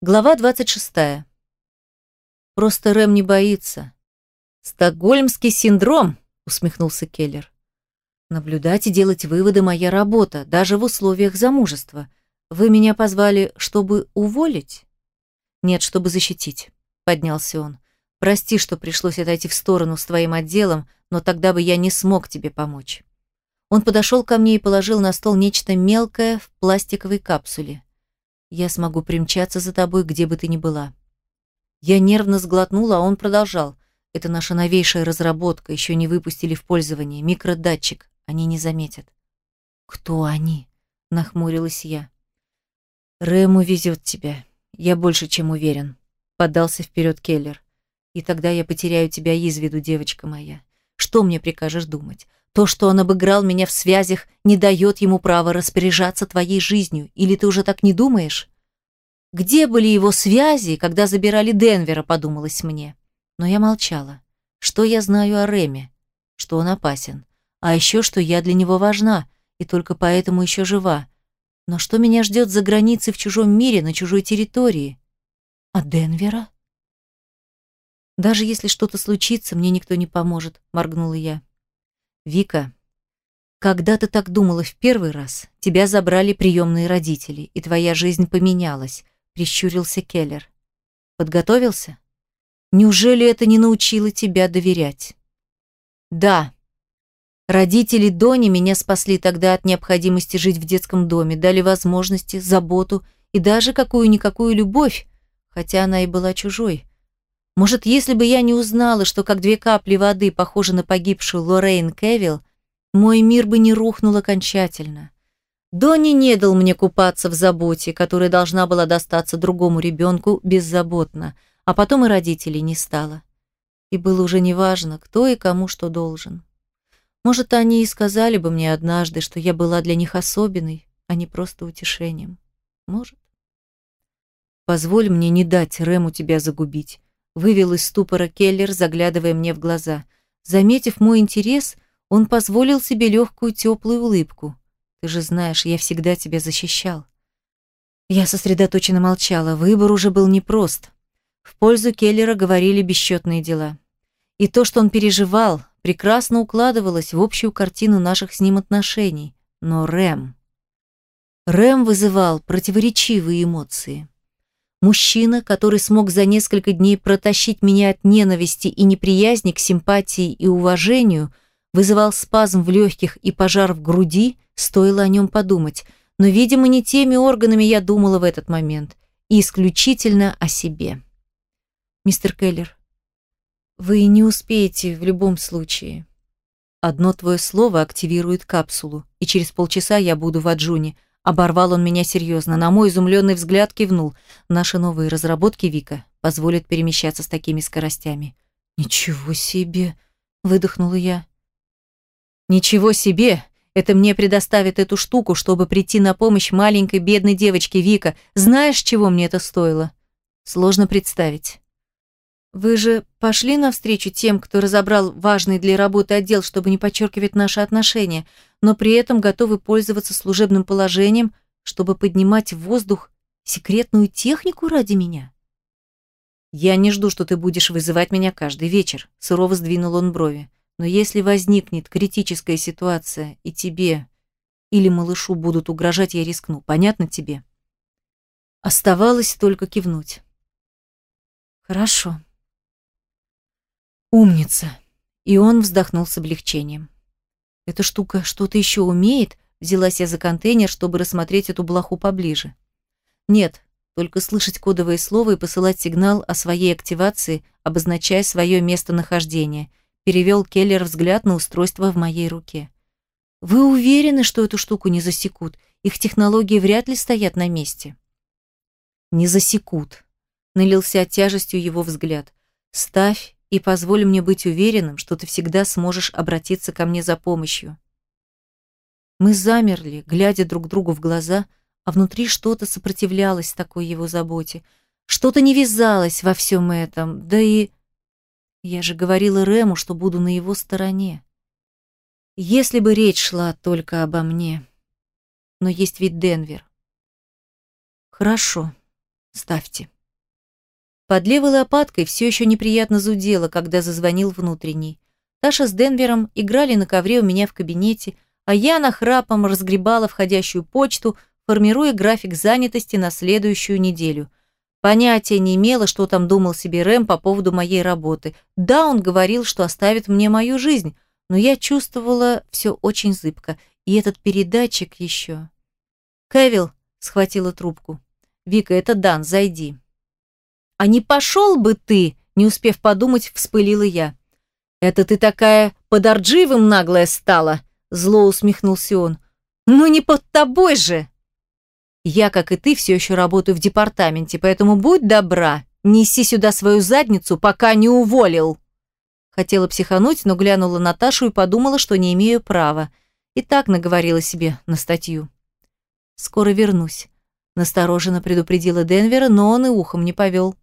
Глава 26. Просто Рэм не боится. Стокгольмский синдром, усмехнулся Келлер. Наблюдать и делать выводы моя работа, даже в условиях замужества. Вы меня позвали, чтобы уволить? Нет, чтобы защитить, поднялся он. Прости, что пришлось отойти в сторону с твоим отделом, но тогда бы я не смог тебе помочь. Он подошел ко мне и положил на стол нечто мелкое в пластиковой капсуле. Я смогу примчаться за тобой, где бы ты ни была. Я нервно сглотнула, а он продолжал. Это наша новейшая разработка, еще не выпустили в пользование. Микродатчик. Они не заметят. Кто они? Нахмурилась я. Рэм увезет тебя. Я больше чем уверен. Подался вперед Келлер. И тогда я потеряю тебя из виду, девочка моя. Что мне прикажешь думать? То, что он обыграл меня в связях, не дает ему права распоряжаться твоей жизнью. Или ты уже так не думаешь? Где были его связи, когда забирали Денвера, подумалось мне. Но я молчала. Что я знаю о Реме? Что он опасен. А еще, что я для него важна, и только поэтому еще жива. Но что меня ждет за границей в чужом мире, на чужой территории? А Денвера? Даже если что-то случится, мне никто не поможет, моргнула я. Вика, когда ты так думала в первый раз, тебя забрали приемные родители, и твоя жизнь поменялась, прищурился Келлер. Подготовился? Неужели это не научило тебя доверять? Да. Родители Дони меня спасли тогда от необходимости жить в детском доме, дали возможности, заботу и даже какую-никакую любовь, хотя она и была чужой. Может, если бы я не узнала, что как две капли воды похожа на погибшую Лоррейн Кевилл, мой мир бы не рухнул окончательно. Донни не дал мне купаться в заботе, которая должна была достаться другому ребенку беззаботно, а потом и родителей не стало. И было уже неважно, кто и кому что должен. Может, они и сказали бы мне однажды, что я была для них особенной, а не просто утешением. Может. Позволь мне не дать Рэму тебя загубить. Вывел из ступора Келлер, заглядывая мне в глаза. Заметив мой интерес, он позволил себе легкую теплую улыбку. «Ты же знаешь, я всегда тебя защищал». Я сосредоточенно молчала, выбор уже был непрост. В пользу Келлера говорили бесчетные дела. И то, что он переживал, прекрасно укладывалось в общую картину наших с ним отношений. Но Рэм... Рэм вызывал противоречивые эмоции. Мужчина, который смог за несколько дней протащить меня от ненависти и неприязни к симпатии и уважению, вызывал спазм в легких и пожар в груди, стоило о нем подумать. Но, видимо, не теми органами я думала в этот момент, и исключительно о себе. «Мистер Келлер, вы не успеете в любом случае. Одно твое слово активирует капсулу, и через полчаса я буду в Аджуне», Оборвал он меня серьезно. На мой изумленный взгляд кивнул. Наши новые разработки, Вика, позволят перемещаться с такими скоростями. «Ничего себе!» — выдохнула я. «Ничего себе! Это мне предоставит эту штуку, чтобы прийти на помощь маленькой бедной девочке Вика. Знаешь, чего мне это стоило? Сложно представить». «Вы же пошли навстречу тем, кто разобрал важный для работы отдел, чтобы не подчеркивать наши отношения, но при этом готовы пользоваться служебным положением, чтобы поднимать в воздух секретную технику ради меня?» «Я не жду, что ты будешь вызывать меня каждый вечер», — сурово сдвинул он брови. «Но если возникнет критическая ситуация, и тебе или малышу будут угрожать, я рискну. Понятно тебе?» Оставалось только кивнуть. «Хорошо», Умница. И он вздохнул с облегчением. Эта штука что-то еще умеет? Взялась я за контейнер, чтобы рассмотреть эту блоху поближе. Нет, только слышать кодовое слово и посылать сигнал о своей активации, обозначая свое местонахождение. Перевел Келлер взгляд на устройство в моей руке. Вы уверены, что эту штуку не засекут? Их технологии вряд ли стоят на месте. Не засекут. Налился тяжестью его взгляд. Ставь и позволь мне быть уверенным, что ты всегда сможешь обратиться ко мне за помощью. Мы замерли, глядя друг другу в глаза, а внутри что-то сопротивлялось такой его заботе. Что-то не вязалось во всем этом, да и... Я же говорила Рему, что буду на его стороне. Если бы речь шла только обо мне. Но есть ведь Денвер. Хорошо, Ставьте. Под левой лопаткой все еще неприятно зудело, когда зазвонил внутренний. Таша с Денвером играли на ковре у меня в кабинете, а я нахрапом разгребала входящую почту, формируя график занятости на следующую неделю. Понятия не имела, что там думал себе Рэм по поводу моей работы. Да, он говорил, что оставит мне мою жизнь, но я чувствовала все очень зыбко. И этот передатчик еще. Кевилл схватила трубку. «Вика, это Дан, зайди». «А не пошел бы ты!» Не успев подумать, вспылила я. «Это ты такая под Арджиевым наглая стала!» Зло усмехнулся он. «Ну не под тобой же!» «Я, как и ты, все еще работаю в департаменте, поэтому будь добра, неси сюда свою задницу, пока не уволил!» Хотела психануть, но глянула Наташу и подумала, что не имею права. И так наговорила себе на статью. «Скоро вернусь», – настороженно предупредила Денвера, но он и ухом не повел.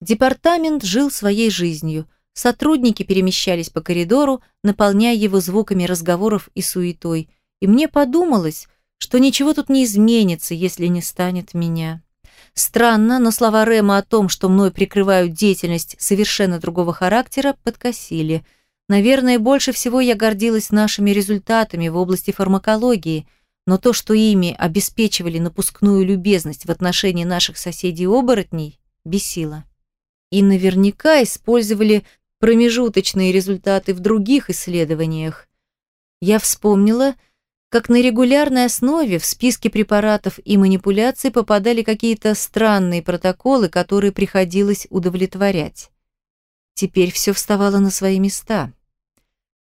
Департамент жил своей жизнью – Сотрудники перемещались по коридору, наполняя его звуками разговоров и суетой. И мне подумалось, что ничего тут не изменится, если не станет меня. Странно, но слова Рема о том, что мной прикрывают деятельность совершенно другого характера, подкосили. Наверное, больше всего я гордилась нашими результатами в области фармакологии, но то, что ими обеспечивали напускную любезность в отношении наших соседей-оборотней, бесило. И наверняка использовали промежуточные результаты в других исследованиях. Я вспомнила, как на регулярной основе в списке препаратов и манипуляций попадали какие-то странные протоколы, которые приходилось удовлетворять. Теперь все вставало на свои места.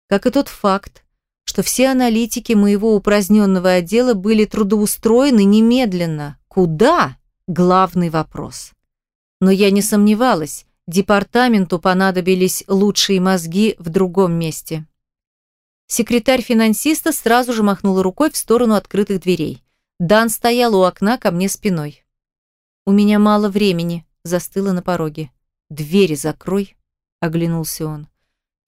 Как и тот факт, что все аналитики моего упраздненного отдела были трудоустроены немедленно. Куда? Главный вопрос. Но я не сомневалась, Департаменту понадобились лучшие мозги в другом месте. Секретарь финансиста сразу же махнула рукой в сторону открытых дверей. Дан стоял у окна ко мне спиной. «У меня мало времени», – застыла на пороге. «Двери закрой», – оглянулся он.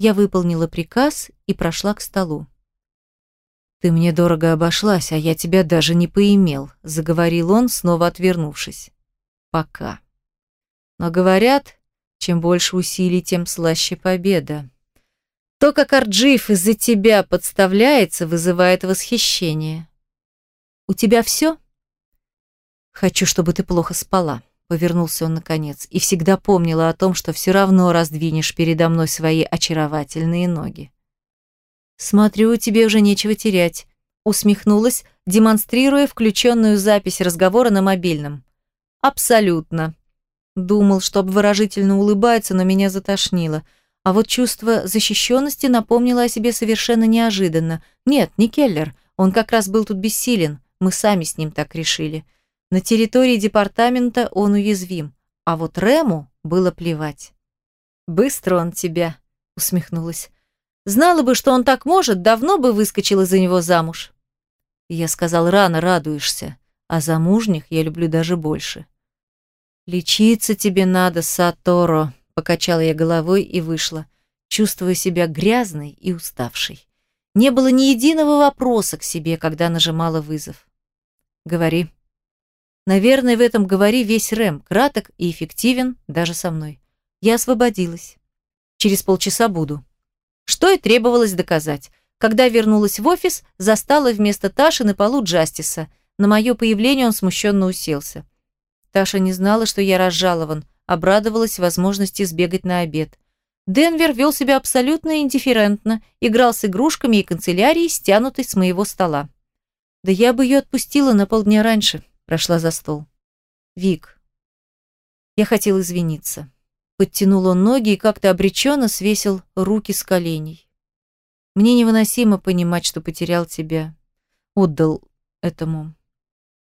Я выполнила приказ и прошла к столу. «Ты мне дорого обошлась, а я тебя даже не поимел», – заговорил он, снова отвернувшись. «Пока». Но говорят, чем больше усилий, тем слаще победа. То, как Арджиев из-за тебя подставляется, вызывает восхищение. У тебя все? Хочу, чтобы ты плохо спала, повернулся он наконец, и всегда помнила о том, что все равно раздвинешь передо мной свои очаровательные ноги. Смотрю, тебе уже нечего терять, усмехнулась, демонстрируя включенную запись разговора на мобильном. Абсолютно. Думал, что обворожительно улыбается, но меня затошнило. А вот чувство защищенности напомнило о себе совершенно неожиданно. Нет, не Келлер. Он как раз был тут бессилен. Мы сами с ним так решили. На территории департамента он уязвим. А вот Рему было плевать. «Быстро он тебя», — усмехнулась. «Знала бы, что он так может, давно бы выскочила за него замуж». Я сказал, рано радуешься, а замужних я люблю даже больше. «Лечиться тебе надо, Саторо», — покачала я головой и вышла, чувствуя себя грязной и уставшей. Не было ни единого вопроса к себе, когда нажимала вызов. «Говори». Наверное, в этом «говори» весь Рэм, краток и эффективен даже со мной. Я освободилась. Через полчаса буду. Что и требовалось доказать. Когда вернулась в офис, застала вместо Таши на полу Джастиса. На мое появление он смущенно уселся. Таша не знала, что я разжалован, обрадовалась возможности сбегать на обед. Денвер вел себя абсолютно индифферентно, играл с игрушками и канцелярией, стянутой с моего стола. Да я бы ее отпустила на полдня раньше, прошла за стол. Вик. Я хотел извиниться. Подтянул он ноги и как-то обреченно свесил руки с коленей. Мне невыносимо понимать, что потерял тебя. Отдал этому.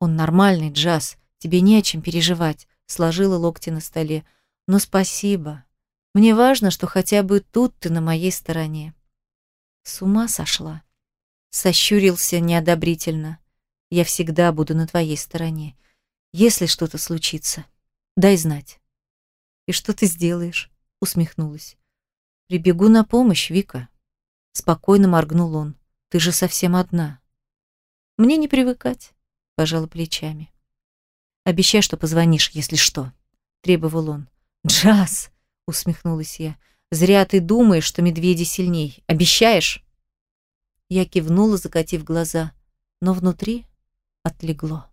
Он нормальный, Джаз. Тебе не о чем переживать, сложила локти на столе. Но спасибо. Мне важно, что хотя бы тут ты на моей стороне. С ума сошла. Сощурился неодобрительно. Я всегда буду на твоей стороне. Если что-то случится, дай знать. И что ты сделаешь? Усмехнулась. Прибегу на помощь, Вика. Спокойно моргнул он. Ты же совсем одна. Мне не привыкать, пожала плечами. Обещай, что позвонишь, если что», — требовал он. «Джаз!» — усмехнулась я. «Зря ты думаешь, что медведи сильней. Обещаешь?» Я кивнула, закатив глаза, но внутри отлегло.